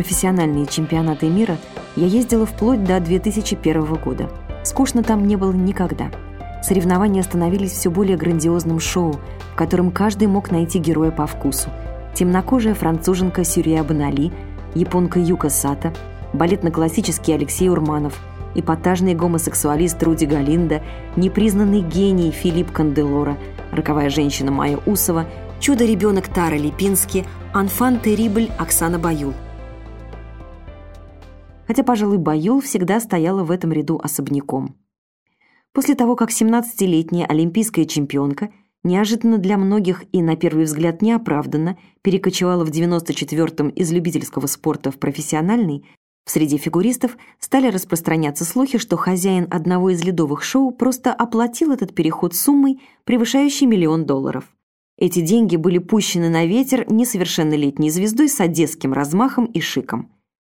На профессиональные чемпионаты мира я ездила вплоть до 2001 года. Скучно там не было никогда. Соревнования становились все более грандиозным шоу, в котором каждый мог найти героя по вкусу. Темнокожая француженка Сюрия Банали, японка Юка Сата, балетно-классический Алексей Урманов, эпатажный гомосексуалист Руди Галинда, непризнанный гений Филипп Канделора, роковая женщина Майя Усова, чудо-ребенок Тара Липински, анфан Терибль Оксана Баюл – хотя, пожалуй, Баюл всегда стояла в этом ряду особняком. После того, как 17-летняя олимпийская чемпионка неожиданно для многих и, на первый взгляд, неоправданно перекочевала в 94-м из любительского спорта в профессиональный, в среде фигуристов стали распространяться слухи, что хозяин одного из ледовых шоу просто оплатил этот переход суммой, превышающей миллион долларов. Эти деньги были пущены на ветер несовершеннолетней звездой с одесским размахом и шиком.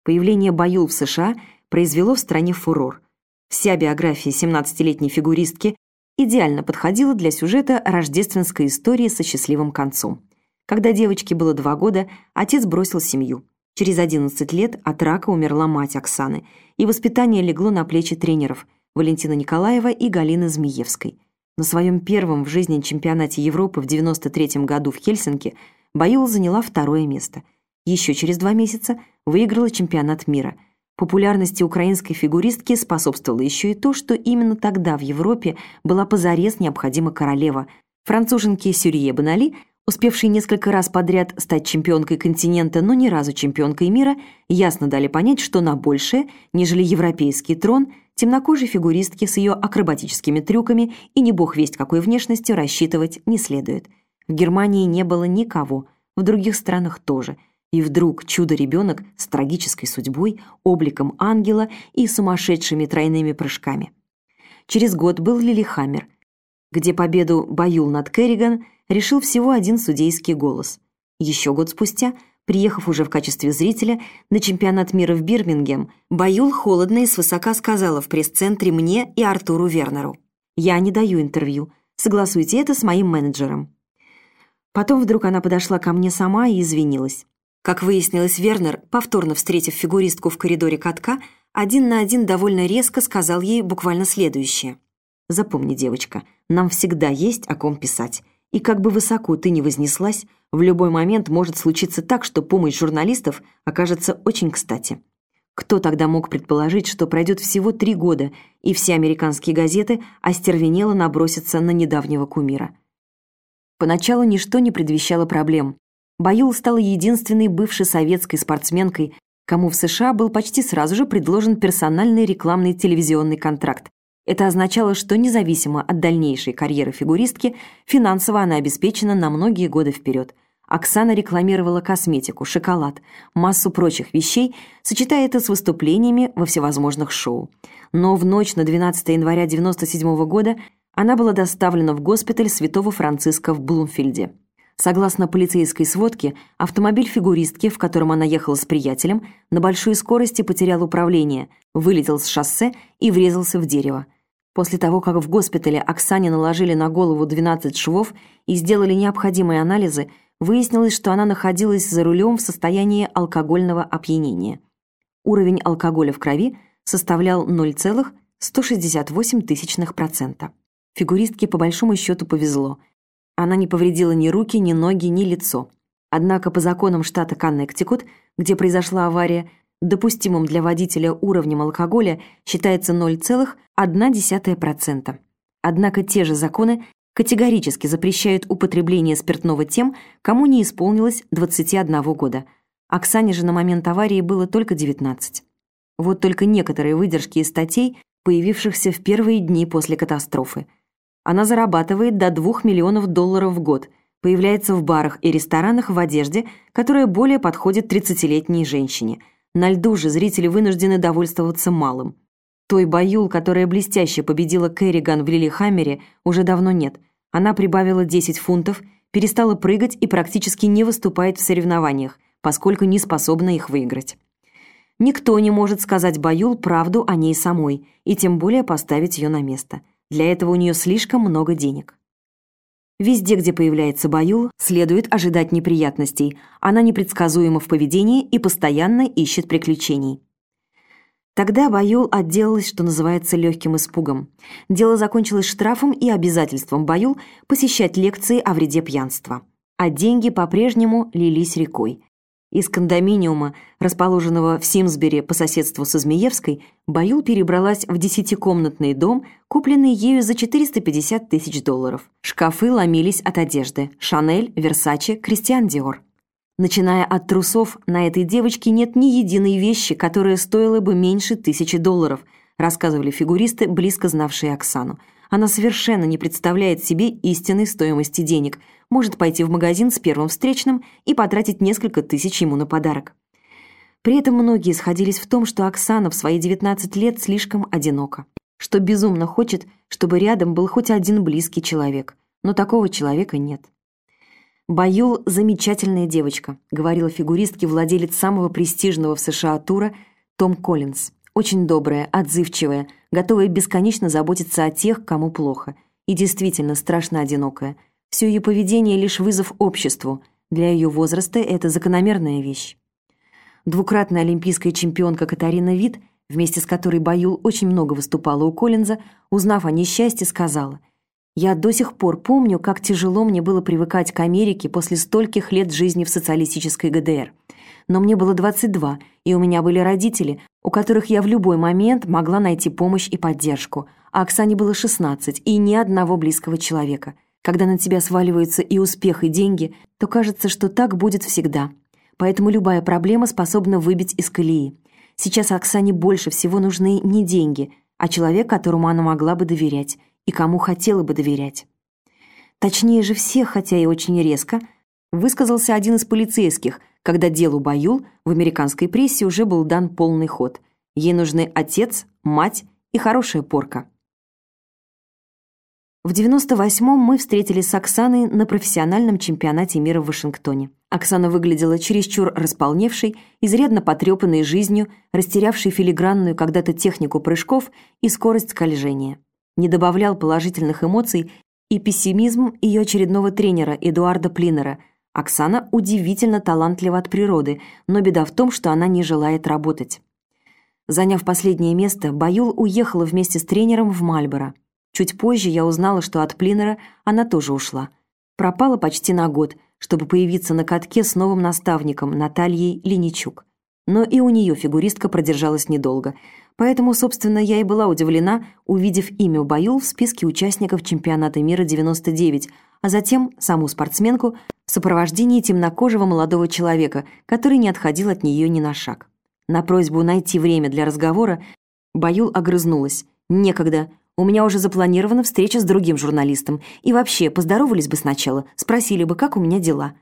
Появление Баюл в США произвело в стране фурор. Вся биография 17-летней фигуристки идеально подходила для сюжета рождественской истории со счастливым концом. Когда девочке было два года, отец бросил семью. Через 11 лет от рака умерла мать Оксаны, и воспитание легло на плечи тренеров Валентина Николаева и Галины Змеевской. На своем первом в жизни чемпионате Европы в 93 году в Хельсинки Баюл заняла второе место – еще через два месяца выиграла чемпионат мира. Популярности украинской фигуристки способствовало еще и то, что именно тогда в Европе была позарез необходима королева. Француженки Сюрие Банали, успевшие несколько раз подряд стать чемпионкой континента, но ни разу чемпионкой мира, ясно дали понять, что на большее, нежели европейский трон, темнокожей фигуристке с ее акробатическими трюками и не бог весть какой внешностью рассчитывать не следует. В Германии не было никого, в других странах тоже – и вдруг чудо-ребенок с трагической судьбой, обликом ангела и сумасшедшими тройными прыжками. Через год был Лилихаммер, где победу Баюл над Керриган решил всего один судейский голос. Еще год спустя, приехав уже в качестве зрителя на чемпионат мира в Бирмингем, Баюл холодно и свысока сказала в пресс-центре мне и Артуру Вернеру. «Я не даю интервью. Согласуйте это с моим менеджером». Потом вдруг она подошла ко мне сама и извинилась. Как выяснилось, Вернер, повторно встретив фигуристку в коридоре катка, один на один довольно резко сказал ей буквально следующее. «Запомни, девочка, нам всегда есть о ком писать. И как бы высоко ты ни вознеслась, в любой момент может случиться так, что помощь журналистов окажется очень кстати». Кто тогда мог предположить, что пройдет всего три года, и все американские газеты остервенело набросятся на недавнего кумира? Поначалу ничто не предвещало проблем. Баюл стала единственной бывшей советской спортсменкой, кому в США был почти сразу же предложен персональный рекламный телевизионный контракт. Это означало, что независимо от дальнейшей карьеры фигуристки, финансово она обеспечена на многие годы вперед. Оксана рекламировала косметику, шоколад, массу прочих вещей, сочетая это с выступлениями во всевозможных шоу. Но в ночь на 12 января 1997 года она была доставлена в госпиталь Святого Франциска в Блумфильде. Согласно полицейской сводке, автомобиль фигуристки, в котором она ехала с приятелем, на большой скорости потерял управление, вылетел с шоссе и врезался в дерево. После того, как в госпитале Оксане наложили на голову 12 швов и сделали необходимые анализы, выяснилось, что она находилась за рулем в состоянии алкогольного опьянения. Уровень алкоголя в крови составлял 0,168%. Фигуристке по большому счету повезло – она не повредила ни руки, ни ноги, ни лицо. Однако по законам штата Коннектикут, где произошла авария, допустимым для водителя уровнем алкоголя считается 0,1%. Однако те же законы категорически запрещают употребление спиртного тем, кому не исполнилось 21 года. Оксане же на момент аварии было только 19. Вот только некоторые выдержки из статей, появившихся в первые дни после катастрофы – она зарабатывает до 2 миллионов долларов в год, появляется в барах и ресторанах в одежде, которая более подходит 30-летней женщине. На льду же зрители вынуждены довольствоваться малым. Той Баюл, которая блестяще победила Керриган в Лилихаммере, уже давно нет. Она прибавила 10 фунтов, перестала прыгать и практически не выступает в соревнованиях, поскольку не способна их выиграть. Никто не может сказать Баюл правду о ней самой, и тем более поставить ее на место – для этого у нее слишком много денег. Везде, где появляется Баюл, следует ожидать неприятностей. Она непредсказуема в поведении и постоянно ищет приключений. Тогда Баюл отделалась, что называется, легким испугом. Дело закончилось штрафом и обязательством Баюл посещать лекции о вреде пьянства. А деньги по-прежнему лились рекой. Из кондоминиума, расположенного в Симсбери по соседству со Змеевской, Баюл перебралась в десятикомнатный дом, купленный ею за 450 тысяч долларов. Шкафы ломились от одежды. Шанель, Версаче, Кристиан Диор. Начиная от трусов, на этой девочке нет ни единой вещи, которая стоила бы меньше тысячи долларов, рассказывали фигуристы, близко знавшие Оксану. Она совершенно не представляет себе истинной стоимости денег, может пойти в магазин с первым встречным и потратить несколько тысяч ему на подарок. При этом многие сходились в том, что Оксана в свои 19 лет слишком одинока, что безумно хочет, чтобы рядом был хоть один близкий человек, но такого человека нет. «Баюл – замечательная девочка», – говорила фигуристке владелец самого престижного в США тура Том Коллинз. «Очень добрая, отзывчивая, готовая бесконечно заботиться о тех, кому плохо. И действительно страшно одинокая. Все ее поведение – лишь вызов обществу. Для ее возраста это закономерная вещь». Двукратная олимпийская чемпионка Катарина Вит, вместе с которой Баюл очень много выступала у Коллинза, узнав о несчастье, сказала – я до сих пор помню, как тяжело мне было привыкать к Америке после стольких лет жизни в социалистической ГДР. Но мне было 22, и у меня были родители, у которых я в любой момент могла найти помощь и поддержку. А Оксане было 16, и ни одного близкого человека. Когда на тебя сваливаются и успех, и деньги, то кажется, что так будет всегда. Поэтому любая проблема способна выбить из колеи. Сейчас Оксане больше всего нужны не деньги, а человек, которому она могла бы доверять – и кому хотела бы доверять. Точнее же всех, хотя и очень резко, высказался один из полицейских, когда делу Баюл в американской прессе уже был дан полный ход. Ей нужны отец, мать и хорошая порка. В 98-м мы встретились с Оксаной на профессиональном чемпионате мира в Вашингтоне. Оксана выглядела чересчур располневшей, изрядно потрепанной жизнью, растерявшей филигранную когда-то технику прыжков и скорость скольжения не добавлял положительных эмоций и пессимизм ее очередного тренера Эдуарда Плинера. Оксана удивительно талантлива от природы, но беда в том, что она не желает работать. Заняв последнее место, Баюл уехала вместе с тренером в Мальборо. Чуть позже я узнала, что от Плинера она тоже ушла. Пропала почти на год, чтобы появиться на катке с новым наставником Натальей Линичук. Но и у нее фигуристка продержалась недолго – Поэтому, собственно, я и была удивлена, увидев имя Баюл в списке участников чемпионата мира 99, а затем саму спортсменку в сопровождении темнокожего молодого человека, который не отходил от нее ни на шаг. На просьбу найти время для разговора Баюл огрызнулась. «Некогда. У меня уже запланирована встреча с другим журналистом. И вообще, поздоровались бы сначала, спросили бы, как у меня дела».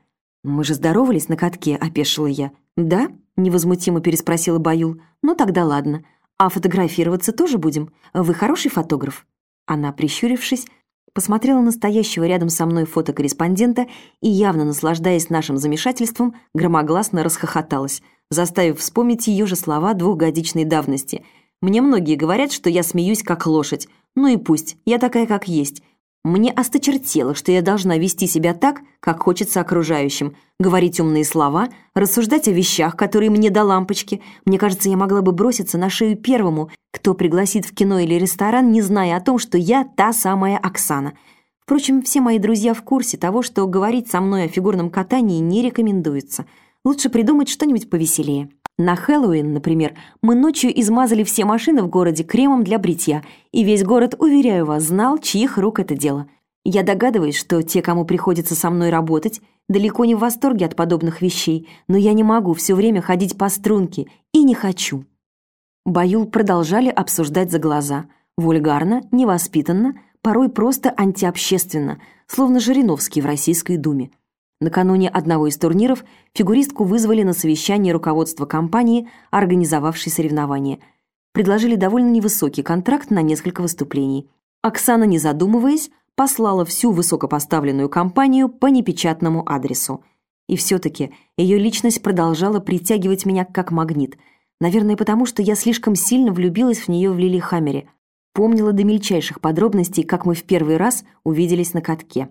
«Мы же здоровались на катке», — опешила я. «Да?» — невозмутимо переспросила Баюл. «Ну тогда ладно. «А фотографироваться тоже будем? Вы хороший фотограф?» Она, прищурившись, посмотрела на стоящего рядом со мной фотокорреспондента и, явно наслаждаясь нашим замешательством, громогласно расхохоталась, заставив вспомнить ее же слова двухгодичной давности. «Мне многие говорят, что я смеюсь как лошадь. Ну и пусть, я такая, как есть. Мне осточертело, что я должна вести себя так, как хочется окружающим, говорить умные слова, рассуждать о вещах, которые мне до лампочки. Мне кажется, я могла бы броситься на шею первому, кто пригласит в кино или ресторан, не зная о том, что я та самая Оксана. Впрочем, все мои друзья в курсе того, что говорить со мной о фигурном катании не рекомендуется. Лучше придумать что-нибудь повеселее. На Хэллоуин, например, мы ночью измазали все машины в городе кремом для бритья, и весь город, уверяю вас, знал, чьих рук это дело. Я догадываюсь, что те, кому приходится со мной работать, далеко не в восторге от подобных вещей, но я не могу все время ходить по струнке и не хочу. Баюл продолжали обсуждать за глаза. Вульгарно, невоспитанно, порой просто антиобщественно, словно Жириновский в Российской Думе. Накануне одного из турниров фигуристку вызвали на совещание руководства компании, организовавшей соревнования. Предложили довольно невысокий контракт на несколько выступлений. Оксана, не задумываясь, послала всю высокопоставленную компанию по непечатному адресу. И все-таки ее личность продолжала притягивать меня как магнит. Наверное, потому что я слишком сильно влюбилась в нее в Лили Хаммере. Помнила до мельчайших подробностей, как мы в первый раз увиделись на катке.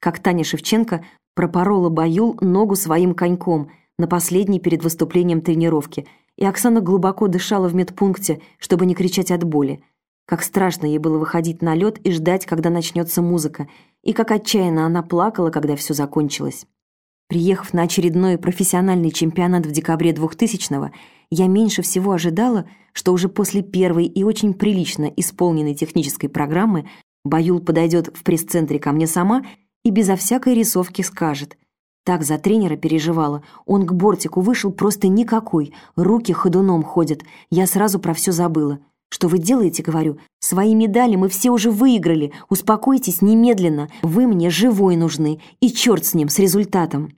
как Таня Шевченко пропорола Баюл ногу своим коньком на последней перед выступлением тренировки, и Оксана глубоко дышала в медпункте, чтобы не кричать от боли. Как страшно ей было выходить на лед и ждать, когда начнется музыка, и как отчаянно она плакала, когда все закончилось. Приехав на очередной профессиональный чемпионат в декабре 2000-го, я меньше всего ожидала, что уже после первой и очень прилично исполненной технической программы Баюл подойдет в пресс-центре ко мне сама и безо всякой рисовки скажет. Так за тренера переживала. Он к бортику вышел просто никакой, руки ходуном ходят. Я сразу про все забыла. «Что вы делаете?» — говорю. «Свои медали мы все уже выиграли. Успокойтесь немедленно. Вы мне живой нужны. И черт с ним, с результатом».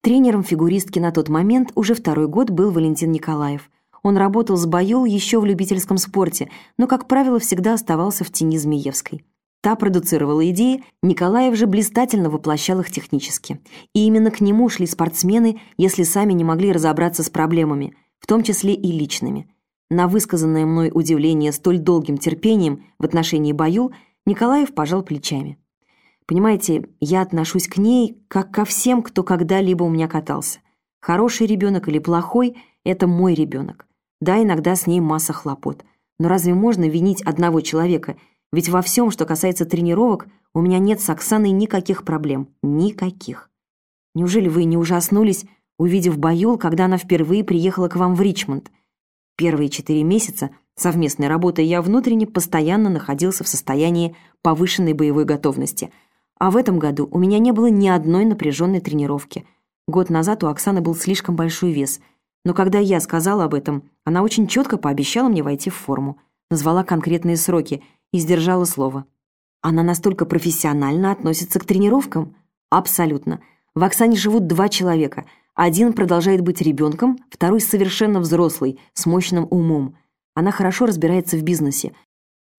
Тренером фигуристки на тот момент уже второй год был Валентин Николаев. Он работал с Баюл еще в любительском спорте, но, как правило, всегда оставался в тени Змеевской. Та продуцировала идеи, Николаев же блистательно воплощал их технически. И именно к нему шли спортсмены, если сами не могли разобраться с проблемами, в том числе и личными. На высказанное мной удивление столь долгим терпением в отношении Баюл Николаев пожал плечами. Понимаете, я отношусь к ней, как ко всем, кто когда-либо у меня катался. Хороший ребенок или плохой – это мой ребенок. Да, иногда с ней масса хлопот. Но разве можно винить одного человека? Ведь во всем, что касается тренировок, у меня нет с Оксаной никаких проблем. Никаких. Неужели вы не ужаснулись, увидев Баюл, когда она впервые приехала к вам в Ричмонд? Первые четыре месяца совместной работы я внутренне постоянно находился в состоянии повышенной боевой готовности – а в этом году у меня не было ни одной напряженной тренировки. Год назад у Оксаны был слишком большой вес. Но когда я сказала об этом, она очень четко пообещала мне войти в форму, назвала конкретные сроки и сдержала слово. Она настолько профессионально относится к тренировкам? Абсолютно. В Оксане живут два человека. Один продолжает быть ребенком, второй совершенно взрослый, с мощным умом. Она хорошо разбирается в бизнесе.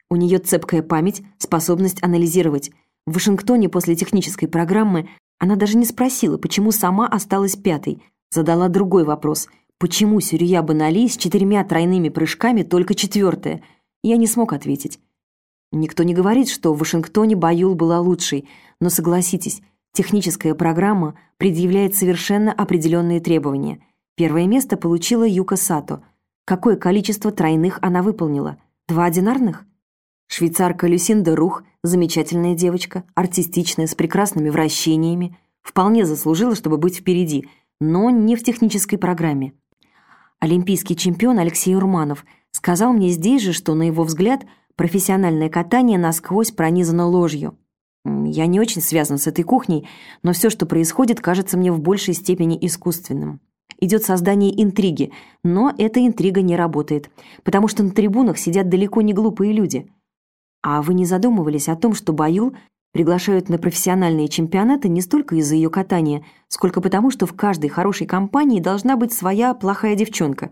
У нее цепкая память, способность анализировать – в Вашингтоне после технической программы она даже не спросила, почему сама осталась пятой. Задала другой вопрос. Почему Сюрия Банали с четырьмя тройными прыжками только четвертая? Я не смог ответить. Никто не говорит, что в Вашингтоне Баюл была лучшей, но согласитесь, техническая программа предъявляет совершенно определенные требования. Первое место получила Юка Сато. Какое количество тройных она выполнила? Два одинарных? Швейцарка Люсинда Рух, замечательная девочка, артистичная, с прекрасными вращениями, вполне заслужила, чтобы быть впереди, но не в технической программе. Олимпийский чемпион Алексей Урманов сказал мне здесь же, что, на его взгляд, профессиональное катание насквозь пронизано ложью. Я не очень связан с этой кухней, но все, что происходит, кажется мне в большей степени искусственным. Идет создание интриги, но эта интрига не работает, потому что на трибунах сидят далеко не глупые люди – а вы не задумывались о том, что Баюл приглашают на профессиональные чемпионаты не столько из-за ее катания, сколько потому, что в каждой хорошей компании должна быть своя плохая девчонка.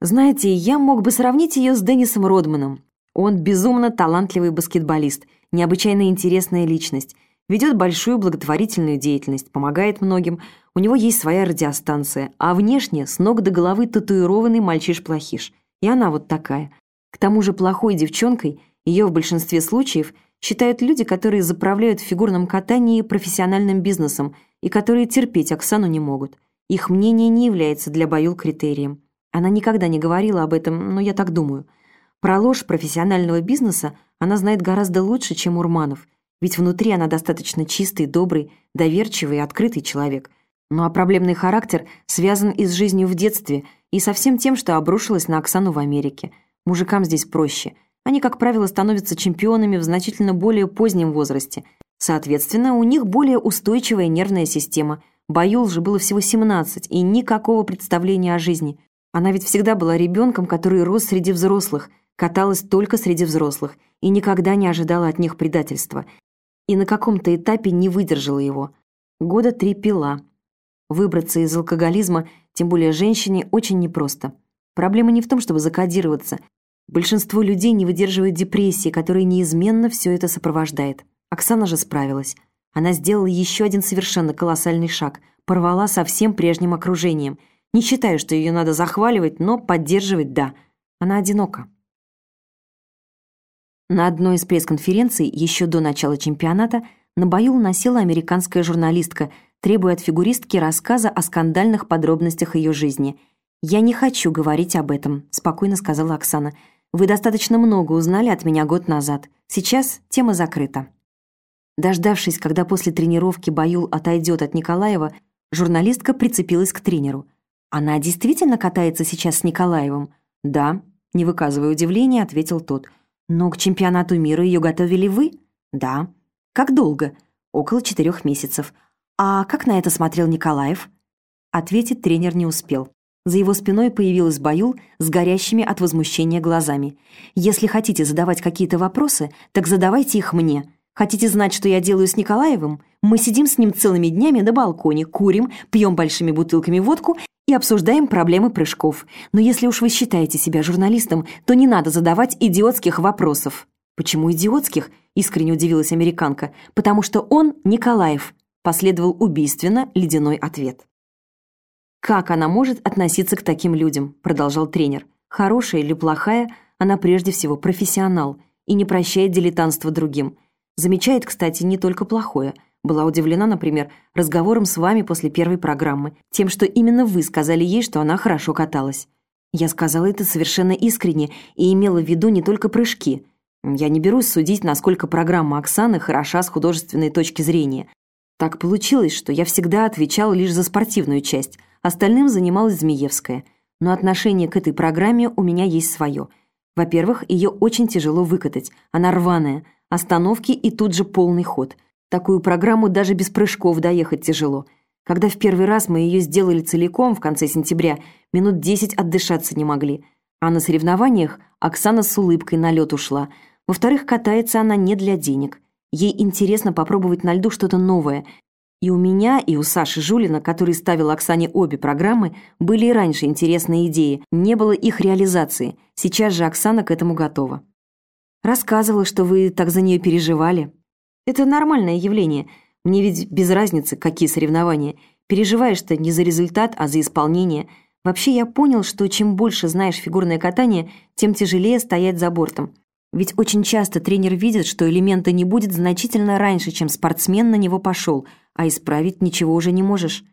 Знаете, я мог бы сравнить ее с Деннисом Родманом. Он безумно талантливый баскетболист, необычайно интересная личность, ведет большую благотворительную деятельность, помогает многим, у него есть своя радиостанция, а внешне с ног до головы татуированный мальчиш-плохиш. И она вот такая. К тому же плохой девчонкой – ее в большинстве случаев считают люди, которые заправляют в фигурном катании профессиональным бизнесом и которые терпеть Оксану не могут. Их мнение не является для Баюл критерием. Она никогда не говорила об этом, но я так думаю. Про ложь профессионального бизнеса она знает гораздо лучше, чем Урманов, ведь внутри она достаточно чистый, добрый, доверчивый и открытый человек. Ну а проблемный характер связан и с жизнью в детстве, и со всем тем, что обрушилось на Оксану в Америке. Мужикам здесь проще – они, как правило, становятся чемпионами в значительно более позднем возрасте. Соответственно, у них более устойчивая нервная система. Баюл же было всего 17 и никакого представления о жизни. Она ведь всегда была ребенком, который рос среди взрослых, каталась только среди взрослых и никогда не ожидала от них предательства. И на каком-то этапе не выдержала его. Года три пила. Выбраться из алкоголизма, тем более женщине, очень непросто. Проблема не в том, чтобы закодироваться, Большинство людей не выдерживает депрессии, которая неизменно все это сопровождает. Оксана же справилась. Она сделала еще один совершенно колоссальный шаг, порвала со всем прежним окружением. Не считаю, что ее надо захваливать, но поддерживать – да. Она одинока. На одной из пресс-конференций еще до начала чемпионата На Баюл насела американская журналистка, требуя от фигуристки рассказа о скандальных подробностях ее жизни. «Я не хочу говорить об этом», — спокойно сказала Оксана. «Вы достаточно много узнали от меня год назад. Сейчас тема закрыта». Дождавшись, когда после тренировки Баюл отойдет от Николаева, журналистка прицепилась к тренеру. «Она действительно катается сейчас с Николаевым?» «Да», — не выказывая удивления, ответил тот. «Но к чемпионату мира ее готовили вы?» «Да». «Как долго?» «Около четырех месяцев». «А как на это смотрел Николаев?» Ответить тренер не успел. За его спиной появилась Баюл с горящими от возмущения глазами. «Если хотите задавать какие-то вопросы, так задавайте их мне. Хотите знать, что я делаю с Николаевым? Мы сидим с ним целыми днями на балконе, курим, пьем большими бутылками водку и обсуждаем проблемы прыжков. Но если уж вы считаете себя журналистом, то не надо задавать идиотских вопросов». «Почему идиотских?» — искренне удивилась американка. «Потому что он Николаев», — последовал убийственно ледяной ответ. «Как она может относиться к таким людям?» — продолжал тренер. «Хорошая или плохая, она прежде всего профессионал и не прощает дилетантства другим. Замечает, кстати, не только плохое. Была удивлена, например, разговором с вами после первой программы, тем, что именно вы сказали ей, что она хорошо каталась. Я сказала это совершенно искренне и имела в виду не только прыжки. Я не берусь судить, насколько программа Оксаны хороша с художественной точки зрения. Так получилось, что я всегда отвечал лишь за спортивную часть, остальным занималась Змеевская. Но отношение к этой программе у меня есть свое. Во-первых, ее очень тяжело выкатать, она рваная, остановки и тут же полный ход. Такую программу даже без прыжков доехать тяжело. Когда в первый раз мы ее сделали целиком в конце сентября, минут десять отдышаться не могли. А на соревнованиях Оксана с улыбкой на лед ушла – во-вторых, катается она не для денег. Ей интересно попробовать на льду что-то новое. И у меня, и у Саши Жулина, который ставил Оксане обе программы, были и раньше интересные идеи, не было их реализации. Сейчас же Оксана к этому готова. Рассказывала, что вы так за нее переживали. Это нормальное явление. Мне ведь без разницы, какие соревнования. Переживаешь-то не за результат, а за исполнение. Вообще я понял, что чем больше знаешь фигурное катание, тем тяжелее стоять за бортом. Ведь очень часто тренер видит, что элемента не будет значительно раньше, чем спортсмен на него пошел, а исправить ничего уже не можешь.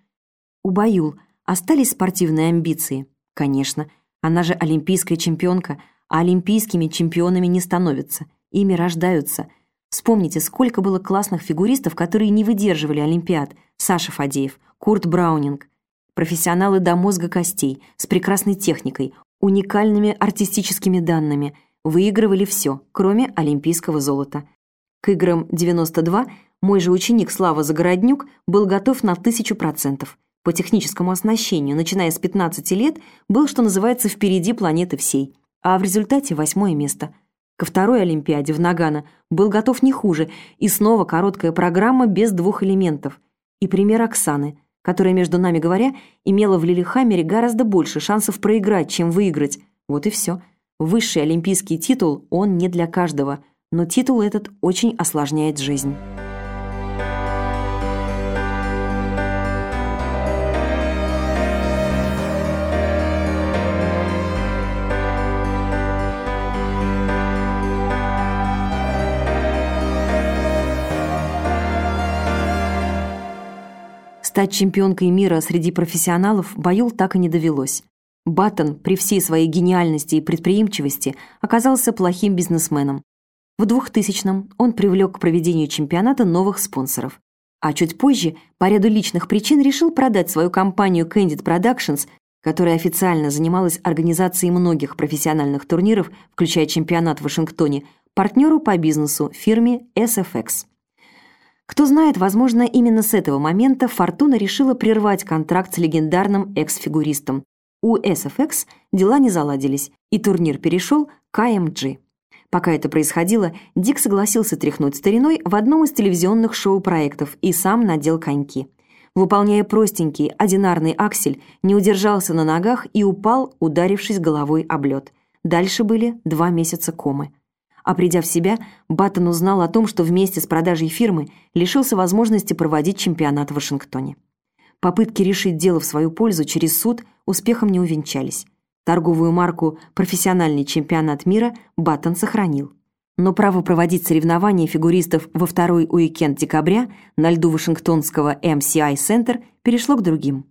У Баюл остались спортивные амбиции? Конечно, она же олимпийская чемпионка, а олимпийскими чемпионами не становятся, ими рождаются. Вспомните, сколько было классных фигуристов, которые не выдерживали Олимпиад. Саша Фадеев, Курт Браунинг. Профессионалы до мозга костей, с прекрасной техникой, уникальными артистическими данными – выигрывали все, кроме олимпийского золота. К играм 92 мой же ученик Слава Загороднюк был готов на тысячу процентов. По техническому оснащению, начиная с 15 лет, был, что называется, впереди планеты всей, а в результате восьмое место. Ко второй Олимпиаде в Нагано был готов не хуже, и снова короткая программа без двух элементов. И пример Оксаны, которая, между нами говоря, имела в Лилихаммере гораздо больше шансов проиграть, чем выиграть. Вот и все. Высший олимпийский титул, он не для каждого, но титул этот очень осложняет жизнь. Стать чемпионкой мира среди профессионалов Баюл так и не довелось. Баттон при всей своей гениальности и предприимчивости оказался плохим бизнесменом. В 2000-м он привлек к проведению чемпионата новых спонсоров. А чуть позже, по ряду личных причин, решил продать свою компанию Candid Productions, которая официально занималась организацией многих профессиональных турниров, включая чемпионат в Вашингтоне, партнеру по бизнесу фирме SFX. Кто знает, возможно, именно с этого момента Фортуна решила прервать контракт с легендарным экс-фигуристом, у SFX дела не заладились, и турнир перешел к AMG. Пока это происходило, Дик согласился тряхнуть стариной в одном из телевизионных шоу-проектов и сам надел коньки. Выполняя простенький, одинарный аксель, не удержался на ногах и упал, ударившись головой об лед. Дальше были два месяца комы. А придя в себя, Баттон узнал о том, что вместе с продажей фирмы лишился возможности проводить чемпионат в Вашингтоне. Попытки решить дело в свою пользу через суд успехом не увенчались. Торговую марку «Профессиональный чемпионат мира» Баттон сохранил. но право проводить соревнования фигуристов во второй уикенд декабря на льду Вашингтонского MCI Center перешло к другим.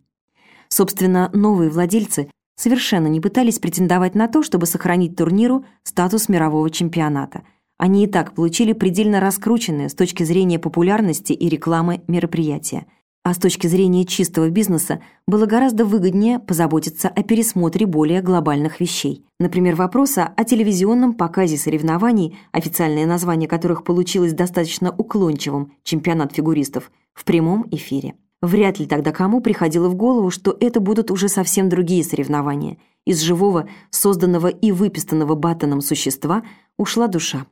Собственно, новые владельцы совершенно не пытались претендовать на то, чтобы сохранить турниру статус мирового чемпионата. Они и так получили предельно раскрученные с точки зрения популярности и рекламы мероприятия. А с точки зрения чистого бизнеса было гораздо выгоднее позаботиться о пересмотре более глобальных вещей. Например, вопроса о телевизионном показе соревнований, официальное название которых получилось достаточно уклончивым «Чемпионат фигуристов», в прямом эфире. Вряд ли тогда кому приходило в голову, что это будут уже совсем другие соревнования. Из живого, созданного и выпистанного Баттоном существа ушла душа.